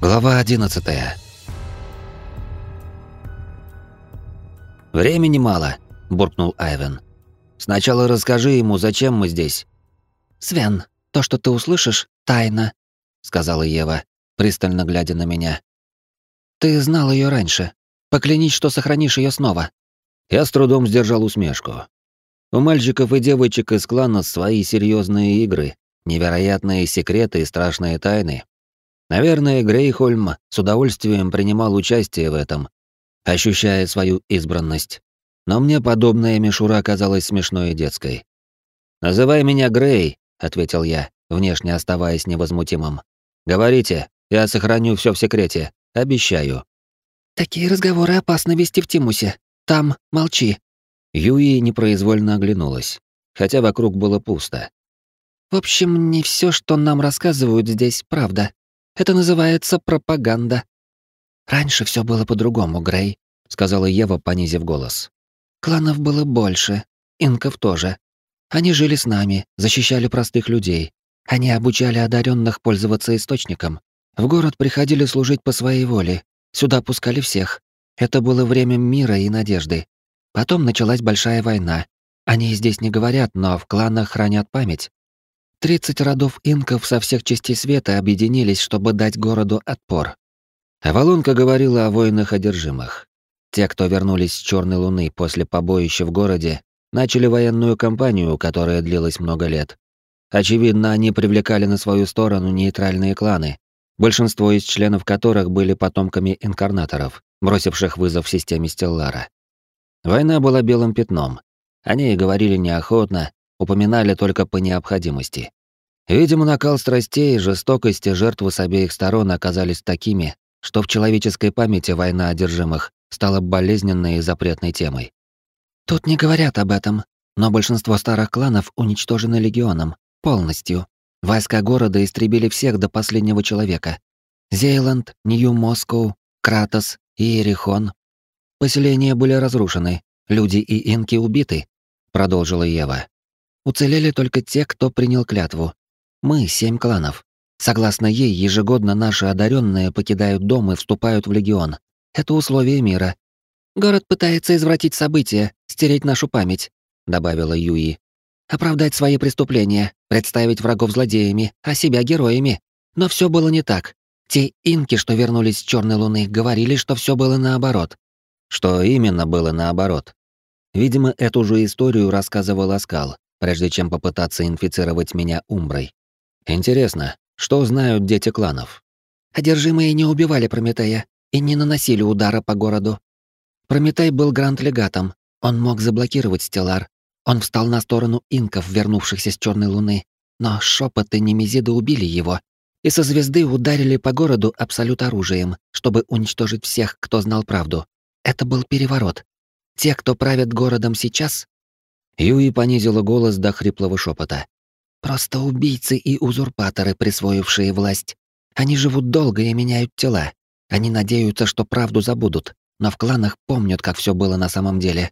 Глава 11. Времени мало, буркнул Айвен. Сначала расскажи ему, зачем мы здесь. Свен, то, что ты услышишь, тайна, сказала Ева, пристально глядя на меня. Ты знал ее раньше. Поклянись, что сохранишь ее снова. Я с трудом сдержал усмешку. У мальчиков и девочек из клана свои серьезные игры, невероятные секреты и страшные тайны, Наверное, Грейхольм с удовольствием принимал участие в этом, ощущая свою избранность. Но мне подобная мишура казалась смешной и детской. «Называй меня Грей», — ответил я, внешне оставаясь невозмутимым. «Говорите, я сохраню все в секрете, обещаю». «Такие разговоры опасно вести в Тимусе. Там молчи». Юи непроизвольно оглянулась, хотя вокруг было пусто. «В общем, не все, что нам рассказывают здесь, правда. Это называется пропаганда. Раньше все было по-другому, Грей, сказала Ева, понизив голос. Кланов было больше, инков тоже. Они жили с нами, защищали простых людей. Они обучали одаренных пользоваться источником. В город приходили служить по своей воле. Сюда пускали всех. Это было время мира и надежды. Потом началась большая война. Они здесь не говорят, но в кланах хранят память. Тридцать родов инков со всех частей света объединились, чтобы дать городу отпор. Авалонка говорила о воинах одержимых. Те, кто вернулись с Черной Луны после побоища в городе, начали военную кампанию, которая длилась много лет. Очевидно, они привлекали на свою сторону нейтральные кланы, большинство из членов которых были потомками инкарнаторов, бросивших вызов системе Стеллара. Война была белым пятном. Они говорили неохотно, упоминали только по необходимости. Видимо, накал страстей и жестокости жертвы с обеих сторон оказались такими, что в человеческой памяти война одержимых стала болезненной и запретной темой. Тут не говорят об этом, но большинство старых кланов уничтожены легионом, полностью. Войска города истребили всех до последнего человека. Зейланд, Нью-Москоу, Кратос и Эрихон. Поселения были разрушены, люди и инки убиты, продолжила Ева. Уцелели только те, кто принял клятву. Мы — семь кланов. Согласно ей, ежегодно наши одаренные покидают дом и вступают в легион. Это условие мира. Город пытается извратить события, стереть нашу память, добавила Юи. Оправдать свои преступления, представить врагов злодеями, а себя героями. Но все было не так. Те инки, что вернулись с Черной Луны, говорили, что все было наоборот. Что именно было наоборот? Видимо, эту же историю рассказывал Аскал, прежде чем попытаться инфицировать меня умброй. Интересно, что знают дети кланов? Одержимые не убивали Прометея и не наносили удара по городу. Прометей был гранд-легатом, он мог заблокировать Стеллар. Он встал на сторону инков, вернувшихся с Черной Луны. Но шепоты Немезида убили его, и со звезды ударили по городу абсолют оружием, чтобы уничтожить всех, кто знал правду. Это был переворот. Те, кто правят городом сейчас, Юи понизила голос до хриплого шепота. «Просто убийцы и узурпаторы, присвоившие власть. Они живут долго и меняют тела. Они надеются, что правду забудут, но в кланах помнят, как все было на самом деле.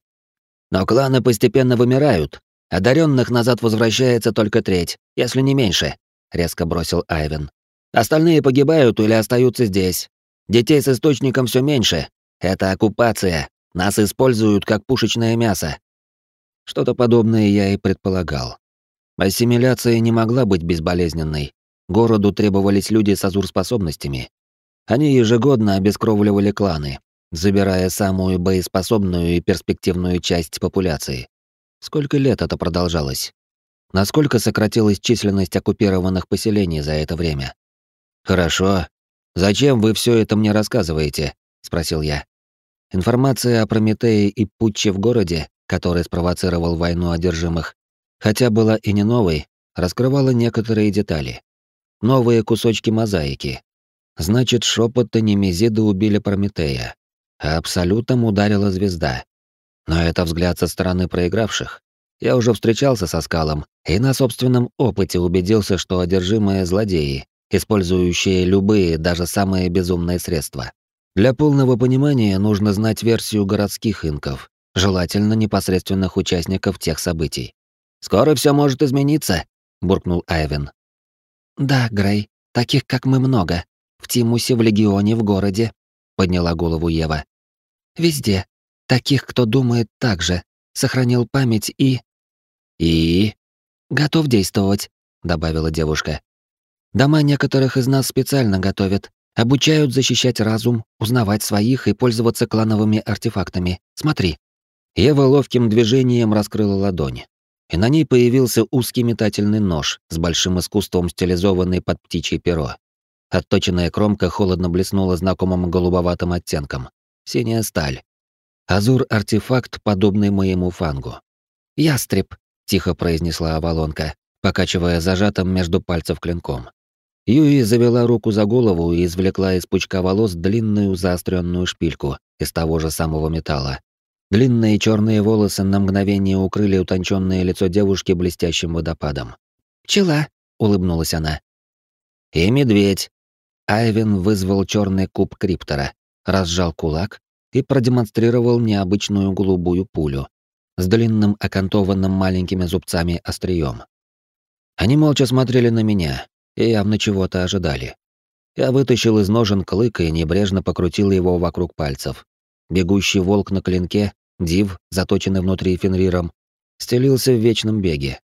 Но кланы постепенно вымирают. Одаренных назад возвращается только треть, если не меньше», — резко бросил Айвен. «Остальные погибают или остаются здесь. Детей с источником все меньше. Это оккупация. Нас используют как пушечное мясо. Что-то подобное я и предполагал. Ассимиляция не могла быть безболезненной. Городу требовались люди с азур-способностями. Они ежегодно обескровливали кланы, забирая самую боеспособную и перспективную часть популяции. Сколько лет это продолжалось? Насколько сократилась численность оккупированных поселений за это время? Хорошо. Зачем вы все это мне рассказываете? спросил я. Информация о Прометее и путче в городе который спровоцировал войну одержимых, хотя была и не новой, раскрывала некоторые детали. Новые кусочки мозаики. Значит, шепоты Немезида убили Прометея, а Абсолютом ударила звезда. Но это взгляд со стороны проигравших. Я уже встречался со Скалом и на собственном опыте убедился, что одержимые злодеи, использующие любые, даже самые безумные средства. Для полного понимания нужно знать версию городских инков, желательно непосредственных участников тех событий. «Скоро все может измениться», — буркнул Айвен. «Да, Грей, таких как мы много. В Тимусе, в Легионе, в городе», — подняла голову Ева. «Везде. Таких, кто думает так же, сохранил память и...» «И...» «Готов действовать», — добавила девушка. «Дома некоторых из нас специально готовят, обучают защищать разум, узнавать своих и пользоваться клановыми артефактами. Смотри». Ева ловким движением раскрыла ладонь, и на ней появился узкий метательный нож с большим искусством стилизованный под птичье перо. Отточенная кромка холодно блеснула знакомым голубоватым оттенком. Синяя сталь. Азур-артефакт, подобный моему фангу. «Ястреб», — тихо произнесла Авалонка, покачивая зажатым между пальцев клинком. Юи завела руку за голову и извлекла из пучка волос длинную заостренную шпильку из того же самого металла. Длинные черные волосы на мгновение укрыли утонченное лицо девушки блестящим водопадом. «Пчела», — улыбнулась она. «И медведь». Айвен вызвал черный куб криптора, разжал кулак и продемонстрировал необычную голубую пулю с длинным окантованным маленькими зубцами острием. Они молча смотрели на меня и явно чего-то ожидали. Я вытащил из ножен клык и небрежно покрутил его вокруг пальцев. Бегущий волк на клинке Див, заточенный внутри Фенриром, стелился в вечном беге.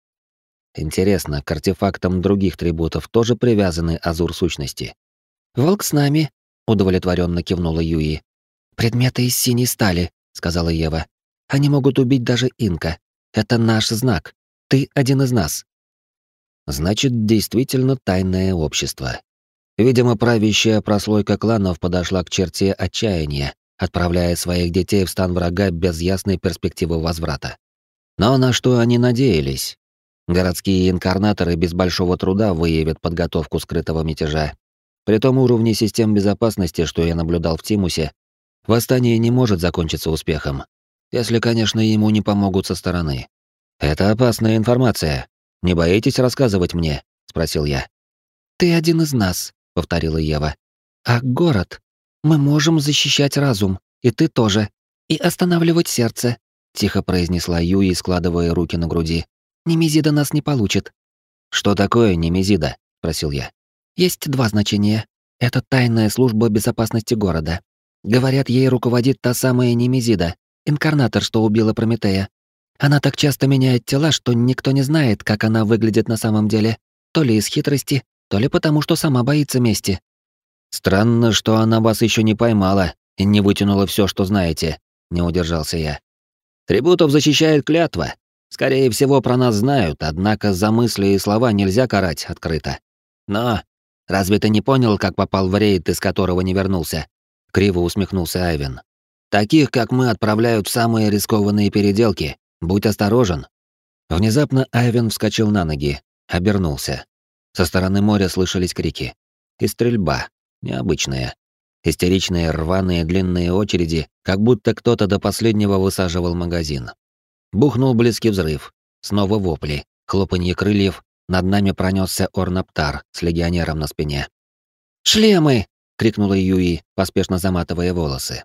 Интересно, к артефактам других трибутов тоже привязаны азур сущности. «Волк с нами», — удовлетворенно кивнула Юи. «Предметы из синей стали», — сказала Ева. «Они могут убить даже инка. Это наш знак. Ты один из нас». Значит, действительно тайное общество. Видимо, правящая прослойка кланов подошла к черте отчаяния, отправляя своих детей в стан врага без ясной перспективы возврата. Но на что они надеялись? Городские инкарнаторы без большого труда выявят подготовку скрытого мятежа. При том уровне систем безопасности, что я наблюдал в Тимусе, восстание не может закончиться успехом, если, конечно, ему не помогут со стороны. Это опасная информация. Не боитесь рассказывать мне? спросил я. Ты один из нас, повторила Ева. А город мы можем защищать разум, и ты тоже, и останавливать сердце, тихо произнесла Юи, складывая руки на груди. Немезида нас не получит. Что такое Немезида? спросил я. Есть два значения. Это тайная служба безопасности города. Говорят, ей руководит та самая Немезида, инкарнатор, что убила Прометея. Она так часто меняет тела, что никто не знает, как она выглядит на самом деле. То ли из хитрости, то ли потому, что сама боится мести. Странно, что она вас еще не поймала и не вытянула все, что знаете, не удержался я. Трибутов защищает клятва. Скорее всего, про нас знают, однако за мысли и слова нельзя карать открыто. Но разве ты не понял, как попал в рейд, из которого не вернулся? Криво усмехнулся Айвен. Таких, как мы, отправляют в самые рискованные переделки. Будь осторожен. Внезапно Айвен вскочил на ноги, обернулся. Со стороны моря слышались крики. И стрельба. Необычная. Истеричные рваные длинные очереди, как будто кто-то до последнего высаживал магазин. Бухнул близкий взрыв. Снова вопли, хлопанье крыльев, над нами пронесся орнаптар с легионером на спине. «Шлемы!» — крикнула Юи, поспешно заматывая волосы.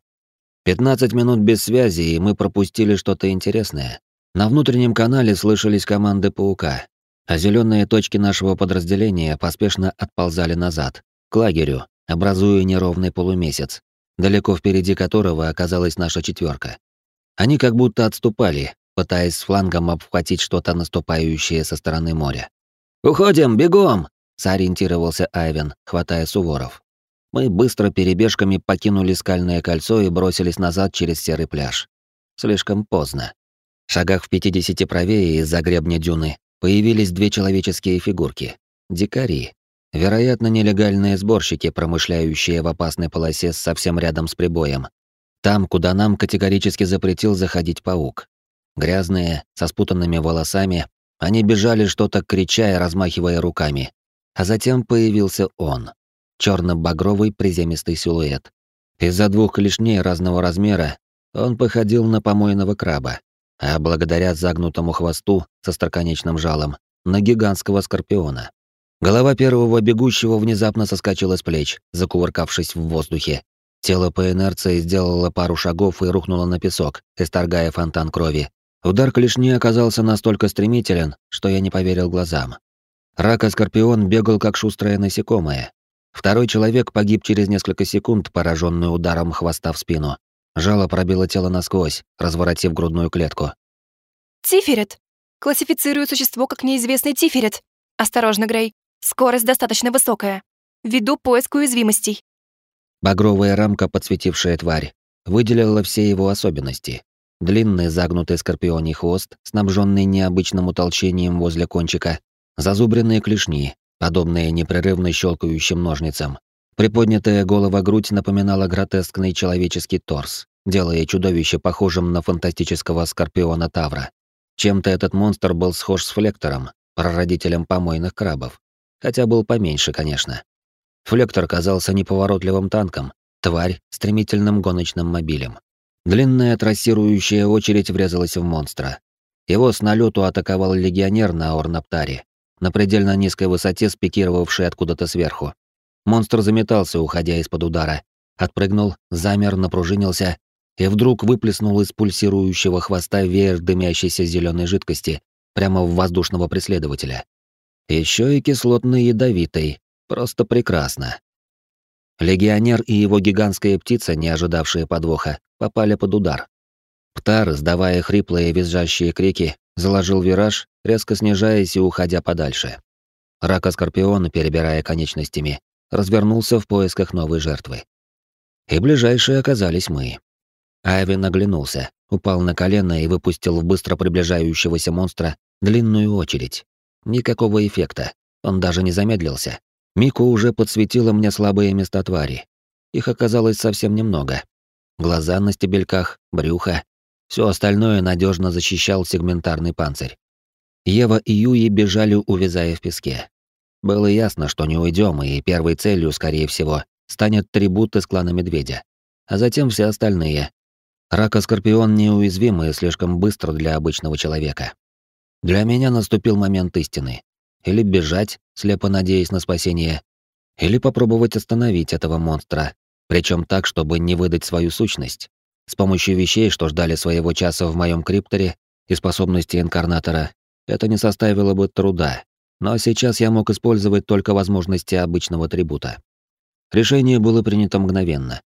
Пятнадцать минут без связи, и мы пропустили что-то интересное. На внутреннем канале слышались команды паука, а зеленые точки нашего подразделения поспешно отползали назад, к лагерю, образуя неровный полумесяц, далеко впереди которого оказалась наша четверка. Они как будто отступали, пытаясь с флангом обхватить что-то наступающее со стороны моря. «Уходим, бегом!» — сориентировался Айвен, хватая Суворов. Мы быстро перебежками покинули скальное кольцо и бросились назад через серый пляж. Слишком поздно. В шагах в пятидесяти правее из-за гребня дюны появились две человеческие фигурки. Дикари, Вероятно, нелегальные сборщики, промышляющие в опасной полосе совсем рядом с прибоем. Там, куда нам категорически запретил заходить паук. Грязные, со спутанными волосами, они бежали что-то крича и размахивая руками. А затем появился он. черно багровый приземистый силуэт. Из-за двух клешней разного размера он походил на помойного краба, а благодаря загнутому хвосту со строконечным жалом на гигантского скорпиона. Голова первого бегущего внезапно соскочила с плеч, закувыркавшись в воздухе. Тело по инерции сделало пару шагов и рухнуло на песок, исторгая фонтан крови. Удар клешни оказался настолько стремителен, что я не поверил глазам. Рака-скорпион бегал как шустрое насекомое. Второй человек погиб через несколько секунд, пораженный ударом хвоста в спину. Жало пробило тело насквозь, разворотив грудную клетку. «Тиферет! Классифицирую существо как неизвестный Тиферет. Осторожно, Грей. Скорость достаточно высокая. Веду поиск уязвимостей». Багровая рамка, подсветившая тварь, выделила все его особенности. Длинный загнутый скорпионий хвост, снабженный необычным утолщением возле кончика, зазубренные клешни, подобные непрерывно щелкающим ножницам. Приподнятая голова-грудь напоминала гротескный человеческий торс, делая чудовище похожим на фантастического скорпиона Тавра. Чем-то этот монстр был схож с Флектором, прародителем помойных крабов. Хотя был поменьше, конечно. Флектор казался неповоротливым танком, тварь — стремительным гоночным мобилем. Длинная трассирующая очередь врезалась в монстра. Его с налету атаковал легионер на Орнаптаре, на предельно низкой высоте спикировавший откуда-то сверху. Монстр заметался, уходя из-под удара. Отпрыгнул, замер, напружинился и вдруг выплеснул из пульсирующего хвоста веер дымящейся зеленой жидкости прямо в воздушного преследователя. Еще и кислотный ядовитый. Просто прекрасно. Легионер и его гигантская птица, не ожидавшие подвоха, попали под удар. Птар, сдавая хриплые визжащие крики, заложил вираж, резко снижаясь и уходя подальше. Рака Скорпиона, перебирая конечностями, развернулся в поисках новой жертвы. И ближайшие оказались мы. Айвин оглянулся, упал на колено и выпустил в быстро приближающегося монстра длинную очередь. Никакого эффекта, он даже не замедлился. Мику уже подсветила мне слабые места твари. Их оказалось совсем немного. Глаза на стебельках, брюхо. Все остальное надежно защищал сегментарный панцирь. Ева и Юи бежали, увязая в песке. Было ясно, что не уйдем, и первой целью, скорее всего, станет трибут из клана Медведя. А затем все остальные, Рака-скорпион неуязвим и слишком быстро для обычного человека. Для меня наступил момент истины. Или бежать, слепо надеясь на спасение, или попробовать остановить этого монстра, причем так, чтобы не выдать свою сущность. С помощью вещей, что ждали своего часа в моем крипторе, и способности инкарнатора, это не составило бы труда. Но сейчас я мог использовать только возможности обычного трибута. Решение было принято мгновенно.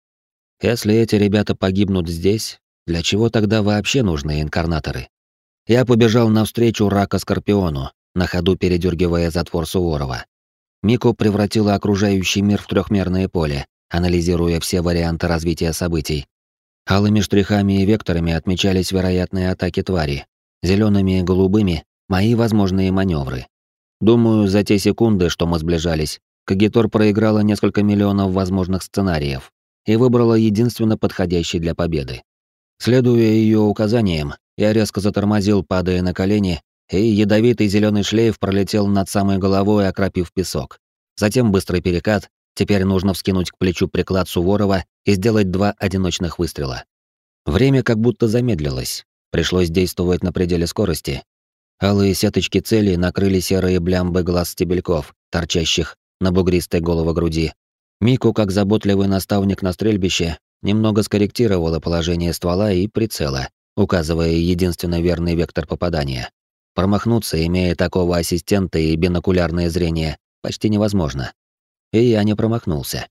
Если эти ребята погибнут здесь, для чего тогда вообще нужны инкарнаторы? Я побежал навстречу рака-скорпиону, на ходу передергивая затвор Суворова. Мико превратила окружающий мир в трехмерное поле, анализируя все варианты развития событий. Алыми штрихами и векторами отмечались вероятные атаки твари, зелеными и голубыми — мои возможные маневры. Думаю, за те секунды, что мы сближались, Кагитор проиграла несколько миллионов возможных сценариев и выбрала единственно подходящий для победы. Следуя ее указаниям, я резко затормозил, падая на колени, и ядовитый зеленый шлейф пролетел над самой головой, окропив песок. Затем быстрый перекат, теперь нужно вскинуть к плечу приклад Суворова и сделать два одиночных выстрела. Время как будто замедлилось, пришлось действовать на пределе скорости. Алые сеточки цели накрыли серые блямбы глаз стебельков, торчащих на бугристой голово груди, Мику, как заботливый наставник на стрельбище, немного скорректировала положение ствола и прицела, указывая единственно верный вектор попадания. Промахнуться, имея такого ассистента и бинокулярное зрение, почти невозможно. И я не промахнулся.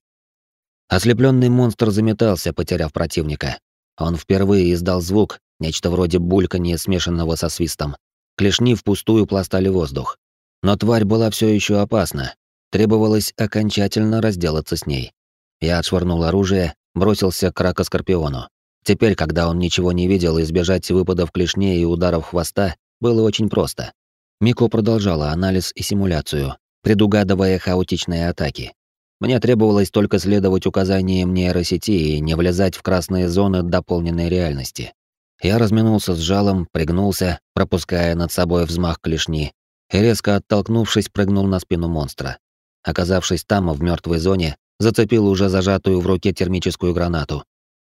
Ослепленный монстр заметался, потеряв противника. Он впервые издал звук, нечто вроде бульканья, смешанного со свистом. Клешни впустую пластали воздух. Но тварь была все еще опасна, Требовалось окончательно разделаться с ней. Я отшвырнул оружие, бросился к рака-скорпиону. Теперь, когда он ничего не видел, избежать выпадов клешней и ударов хвоста было очень просто. Мико продолжала анализ и симуляцию, предугадывая хаотичные атаки. Мне требовалось только следовать указаниям нейросети и не влезать в красные зоны дополненной реальности. Я разминулся с жалом, пригнулся, пропуская над собой взмах клешни, и резко оттолкнувшись, прыгнул на спину монстра. Оказавшись там, в мертвой зоне, зацепил уже зажатую в руке термическую гранату.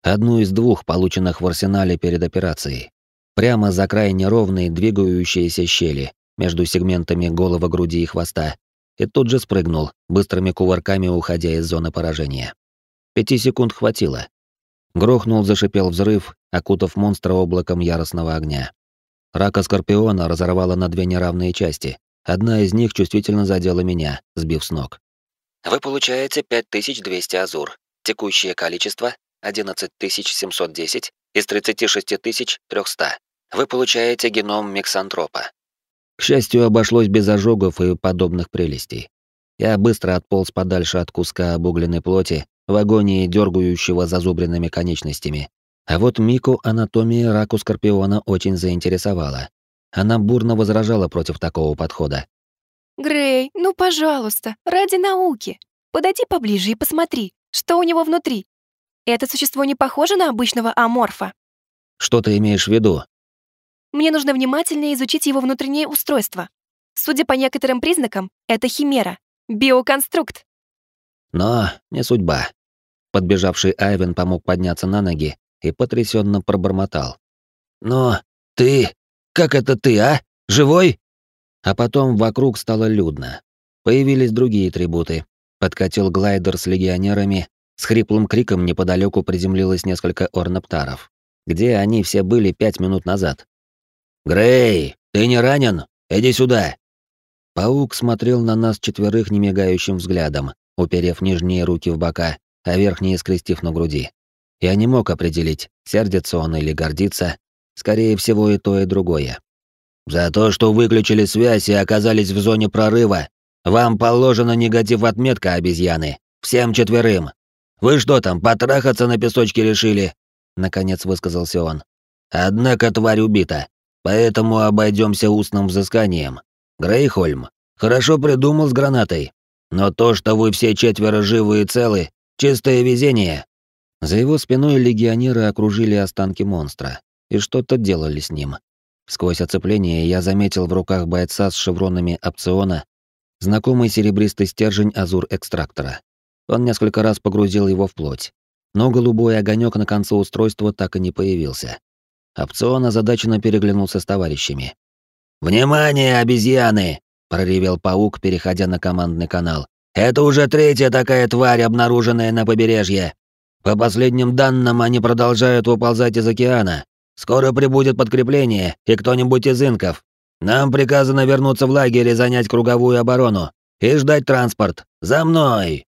Одну из двух, полученных в арсенале перед операцией. Прямо за край неровной двигающиеся щели между сегментами голого груди и хвоста. И тут же спрыгнул, быстрыми кувырками уходя из зоны поражения. Пяти секунд хватило. Грохнул, зашипел взрыв, окутав монстра облаком яростного огня. Рака Скорпиона разорвало на две неравные части, Одна из них чувствительно задела меня, сбив с ног. Вы получаете 5200 азур. Текущее количество 11710 из 36300. Вы получаете геном миксантропа. К счастью, обошлось без ожогов и подобных прелестей. Я быстро отполз подальше от куска обугленной плоти, в агонии дергающего зазубренными конечностями. А вот Мику анатомия раку скорпиона очень заинтересовала. Она бурно возражала против такого подхода. «Грей, ну пожалуйста, ради науки. Подойди поближе и посмотри, что у него внутри. Это существо не похоже на обычного аморфа». «Что ты имеешь в виду?» «Мне нужно внимательнее изучить его внутреннее устройство. Судя по некоторым признакам, это химера, биоконструкт». Но не судьба. Подбежавший Айвен помог подняться на ноги и потрясенно пробормотал. «Но ты... Как это ты, а? Живой?» А потом вокруг стало людно. Появились другие трибуты. Подкатил глайдер с легионерами, с хриплым криком неподалеку приземлилось несколько орноптаров. Где они все были пять минут назад? «Грей, ты не ранен? Иди сюда!» Паук смотрел на нас четверых немигающим взглядом, уперев нижние руки в бока, а верхние скрестив на груди. Я не мог определить, сердится он или гордится, скорее всего и то, и другое. «За то, что выключили связь и оказались в зоне прорыва, вам положена негатив отметка, обезьяны. Всем четверым. Вы что там, потрахаться на песочке решили?» Наконец высказался он. «Однако тварь убита, поэтому обойдемся устным взысканием. Грейхольм, хорошо придумал с гранатой. Но то, что вы все четверо живы и целы, чистое везение. За его спиной легионеры окружили останки монстра и что-то делали с ним. Сквозь оцепление я заметил в руках бойца с шевронами опциона знакомый серебристый стержень азур-экстрактора. Он несколько раз погрузил его в плоть, но голубой огонек на конце устройства так и не появился. Опцион озадаченно переглянулся с товарищами. «Внимание, обезьяны! проревел паук, переходя на командный канал. Это уже третья такая тварь, обнаруженная на побережье. По последним данным, они продолжают выползать из океана. Скоро прибудет подкрепление и кто-нибудь из инков. Нам приказано вернуться в лагерь и занять круговую оборону. И ждать транспорт. За мной!»